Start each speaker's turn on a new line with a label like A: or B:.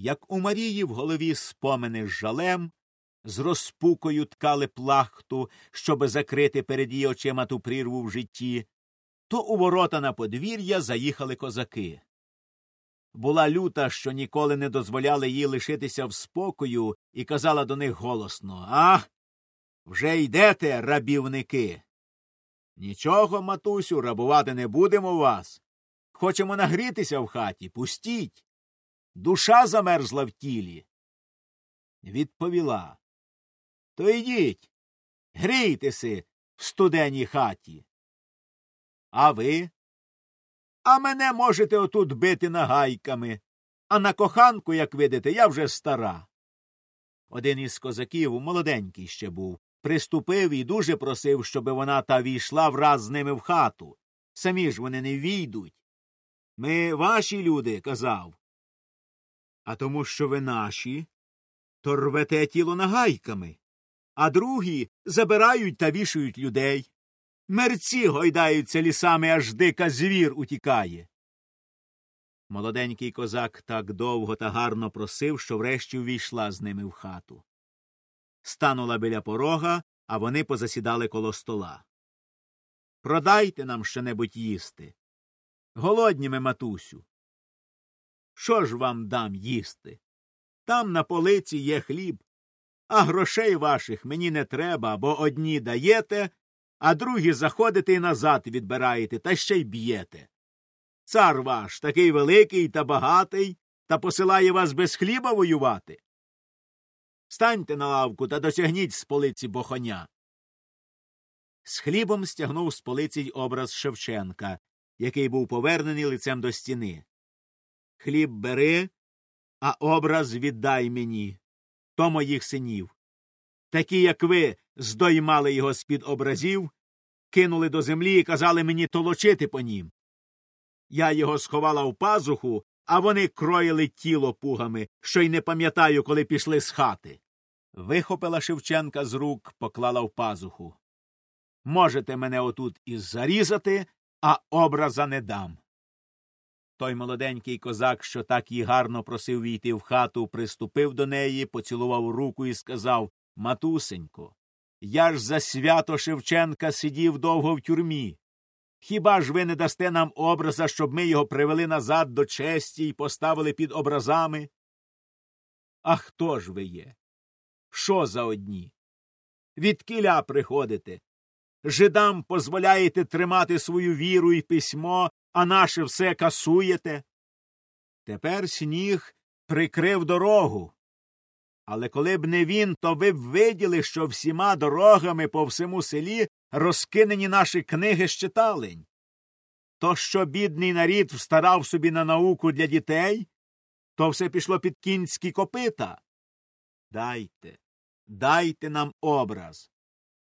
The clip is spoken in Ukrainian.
A: як у Марії в голові спомини з жалем, з розпукою ткали плахту, щоби закрити перед її очима ту прірву в житті, то у ворота на подвір'я заїхали козаки. Була люта, що ніколи не дозволяли їй лишитися в спокою, і казала до них голосно А, вже йдете, рабівники. Нічого, матусю, рабувати не будемо вас. Хочемо нагрітися в хаті, пустіть. Душа замерзла в тілі. Відповіла. То йдіть, грійтеся в студеній хаті. А ви? А мене можете отут бити нагайками, а на коханку, як видите, я вже стара. Один із козаків, молоденький ще був, приступив і дуже просив, щоб вона та війшла враз з ними в хату. Самі ж вони не війдуть. Ми ваші люди, казав. А тому, що ви наші, то рвете тіло нагайками, а другі забирають та вішають людей. Мерці гойдаються лісами, аж дика звір утікає. Молоденький козак так довго та гарно просив, що врешті увійшла з ними в хату. Станула біля порога, а вони позасідали коло стола. Продайте нам щонебудь їсти. Голодні ми, матусю. Що ж вам дам їсти? Там на полиці є хліб, а грошей ваших мені не треба, бо одні даєте, а другі заходите і назад відбираєте, та ще й б'єте. Цар ваш такий великий та багатий, та посилає вас без хліба воювати. Станьте на лавку та досягніть з полиці бохоня. З хлібом стягнув з полиці й образ Шевченка, який був повернений лицем до стіни. Хліб бери, а образ віддай мені, то моїх синів. Такі, як ви, здоймали його з під образів, кинули до землі і казали мені толочити по нім. Я його сховала в пазуху, а вони кроїли тіло пугами, що й не пам'ятаю, коли пішли з хати. Вихопила Шевченка з рук, поклала в пазуху. Можете мене отут і зарізати, а образа не дам. Той молоденький козак, що так їй гарно просив війти в хату, приступив до неї, поцілував руку і сказав Матусенько, я ж за свято Шевченка сидів довго в тюрмі. Хіба ж ви не дасте нам образа, щоб ми його привели назад до честі і поставили під образами? А хто ж ви є? Що за одні? Від кіля приходите? Жидам дозволяєте тримати свою віру і письмо, а наше все касуєте? Тепер сніг прикрив дорогу. Але коли б не він, то ви б виділи, що всіма дорогами по всьому селі розкинені наші книги з читалень. То, що бідний нарід встарав собі на науку для дітей, то все пішло під кінські копита. Дайте, дайте нам образ.